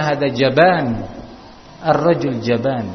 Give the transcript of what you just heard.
هذا جبان الرجل جبان.